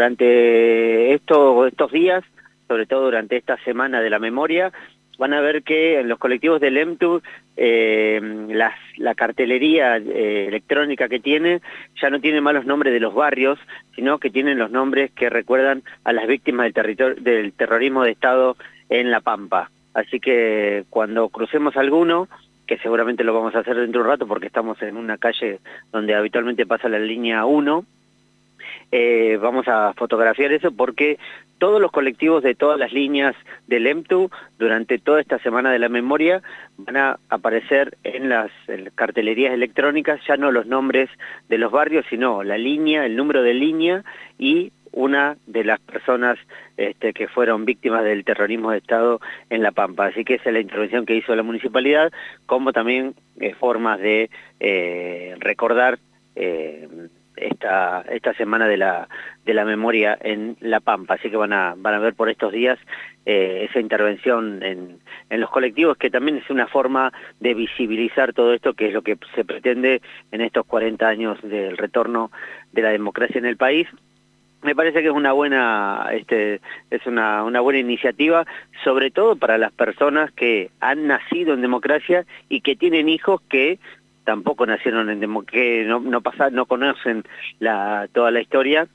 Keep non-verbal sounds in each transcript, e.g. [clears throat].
Durante estos, estos días, sobre todo durante esta semana de la memoria, van a ver que en los colectivos del EMTU eh, la cartelería eh, electrónica que tiene ya no tiene más los nombres de los barrios, sino que tienen los nombres que recuerdan a las víctimas del, del terrorismo de Estado en La Pampa. Así que cuando crucemos alguno, que seguramente lo vamos a hacer dentro de un rato porque estamos en una calle donde habitualmente pasa la línea 1, eh, vamos a fotografiar eso porque todos los colectivos de todas las líneas del EMTU durante toda esta semana de la memoria van a aparecer en las, cartelerías electrónicas ya no los nombres de los barrios sino la línea, el número de línea y una de las personas este, que fueron víctimas del terrorismo de Estado en La Pampa. Así que esa es la intervención que hizo la municipalidad, como también eh, formas de eh, recordar eh, esta, esta semana de la, de la memoria en La Pampa, así que van a, van a ver por estos días eh, esa intervención en, en los colectivos, que también es una forma de visibilizar todo esto, que es lo que se pretende en estos 40 años del retorno de la democracia en el país, me parece que es una buena este es una, una buena iniciativa sobre todo para las personas que han nacido en democracia y que tienen hijos que tampoco nacieron en que no, no, no conocen la, toda la historia.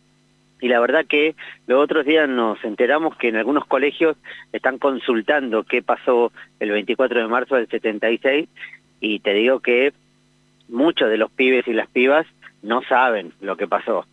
Y la verdad que los otros días nos enteramos que en algunos colegios están consultando qué pasó el 24 de marzo del 76 y te digo que muchos de los pibes y las pibas no saben lo que pasó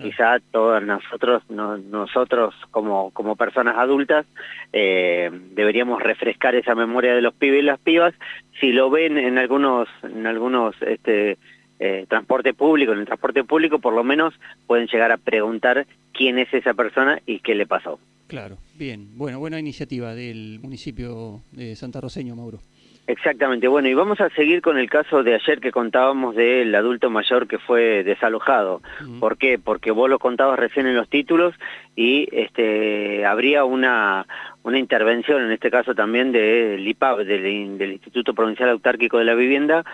quizá todos nosotros nosotros como como personas adultas eh, deberíamos refrescar esa memoria de los pibes y las pibas. Si lo ven en algunos en algunos este eh, transporte público en el transporte público por lo menos pueden llegar a preguntar quién es esa persona y qué le pasó. Claro. Bien. Bueno buena iniciativa del municipio de Santa Roseño Mauro Exactamente, bueno, y vamos a seguir con el caso de ayer que contábamos del adulto mayor que fue desalojado. ¿Por qué? Porque vos lo contabas recién en los títulos y este, habría una, una intervención, en este caso también del IPAB, del, del Instituto Provincial Autárquico de la Vivienda,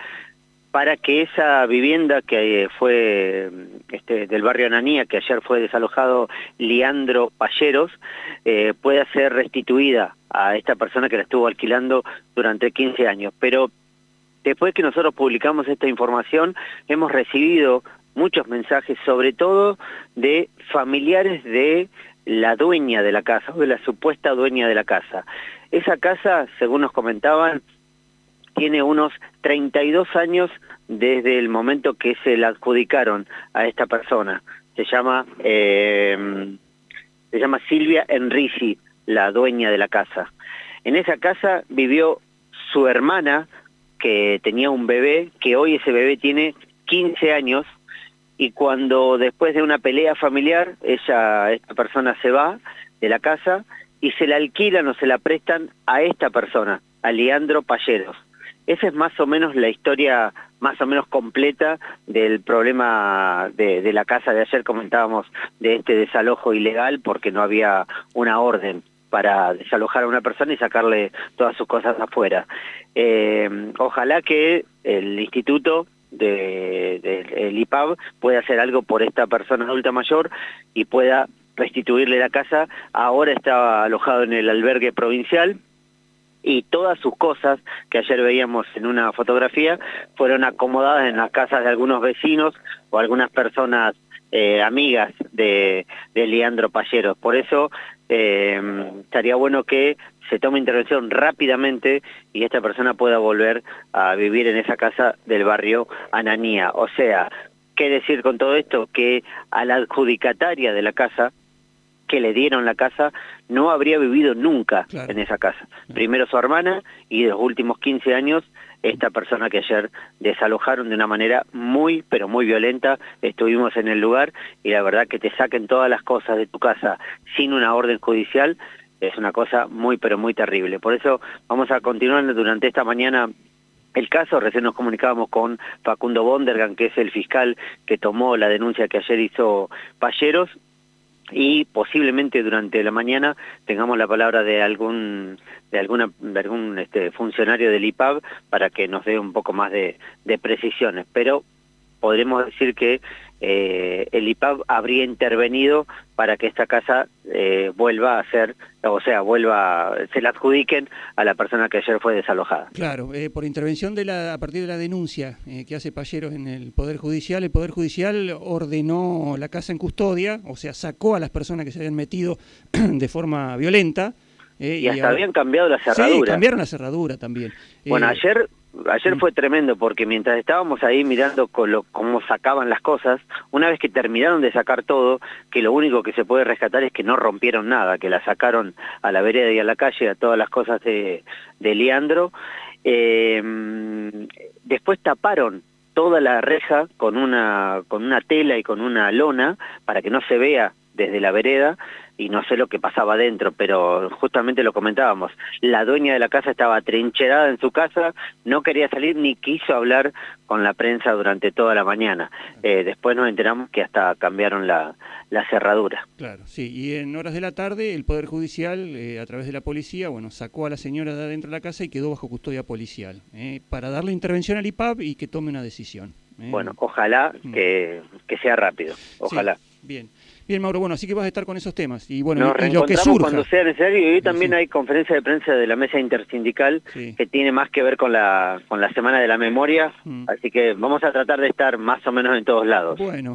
para que esa vivienda que fue este, del barrio Ananía, que ayer fue desalojado Leandro Palleros, eh, pueda ser restituida a esta persona que la estuvo alquilando durante 15 años. Pero después que nosotros publicamos esta información, hemos recibido muchos mensajes, sobre todo de familiares de la dueña de la casa, o de la supuesta dueña de la casa. Esa casa, según nos comentaban, tiene unos 32 años desde el momento que se la adjudicaron a esta persona. Se llama, eh, se llama Silvia Enrisi, la dueña de la casa. En esa casa vivió su hermana, que tenía un bebé, que hoy ese bebé tiene 15 años, y cuando después de una pelea familiar, ella, esta persona se va de la casa y se la alquilan o se la prestan a esta persona, a Leandro Palleros. Esa es más o menos la historia más o menos completa del problema de, la casa de ayer comentábamos de este desalojo ilegal porque no había una orden para desalojar a una persona y sacarle todas sus cosas afuera. Eh, ojalá que el instituto del de, IPAB pueda hacer algo por esta persona adulta mayor y pueda restituirle la casa. Ahora está alojado en el albergue provincial, y todas sus cosas que ayer veíamos en una fotografía fueron acomodadas en las casas de algunos vecinos o algunas personas eh, amigas de, de, Leandro Palleros. Por eso eh, estaría bueno que se tome intervención rápidamente y esta persona pueda volver a vivir en esa casa del barrio Ananía. O sea, ¿qué decir con todo esto? Que a la adjudicataria de la casa, que le dieron la casa no habría vivido nunca en esa casa. Primero su hermana y de los últimos 15 años esta persona que ayer desalojaron de una manera muy, pero muy violenta. Estuvimos en el lugar y la verdad que te saquen todas las cosas de tu casa sin una orden judicial es una cosa muy, pero muy terrible. Por eso vamos a continuar durante esta mañana el caso, recién nos comunicábamos con Facundo Bondergan, que es el fiscal que tomó la denuncia que ayer hizo Palleros, y posiblemente durante la mañana tengamos la palabra de algún de alguna de algún este, funcionario del IPAB para que nos dé un poco más de, de precisiones. Pero podremos decir que eh, el IPAB habría intervenido para que esta casa eh, vuelva a ser, o sea, vuelva, se la adjudiquen a la persona que ayer fue desalojada. Claro, eh, por intervención de la, a partir de la denuncia que hace Palleros en el Poder Judicial, el Poder Judicial ordenó la casa en custodia, o sea, sacó a las personas que se habían metido [clears throat] de forma violenta. y hasta habían cambiado la cerradura. Sí, cambiaron la cerradura también. Bueno, ayer Ayer mm. fue tremendo porque mientras estábamos ahí mirando cómo sacaban las cosas, una vez que terminaron de sacar todo, que lo único que se puede rescatar es que no rompieron nada, que la sacaron a la vereda y a la calle, a todas las cosas de, de Leandro, eh, después taparon toda la reja con una, con una tela y con una lona para que no se vea desde la vereda y no sé lo que pasaba adentro, pero justamente lo comentábamos, la dueña de la casa estaba trincherada en su casa, no quería salir ni quiso hablar con la prensa durante toda la mañana. Eh, después nos enteramos que hasta cambiaron la, la, cerradura. Claro, sí, y en horas de la tarde el Poder Judicial, eh, a través de la policía, bueno, sacó a la señora de adentro de la casa y quedó bajo custodia policial, eh, para darle intervención al IPAB y que tome una decisión. Bueno, ojalá mm. que, que, sea rápido, ojalá. bien. Bien, Mauro, bueno, así que vas a estar con esos temas. Y bueno, y, lo que surja. cuando sea necesario. Y hoy también hay conferencia de prensa de la mesa intersindical que tiene más que ver con la, con la Semana de la Memoria. Mm. Así que vamos a tratar de estar más o menos en todos lados. Bueno.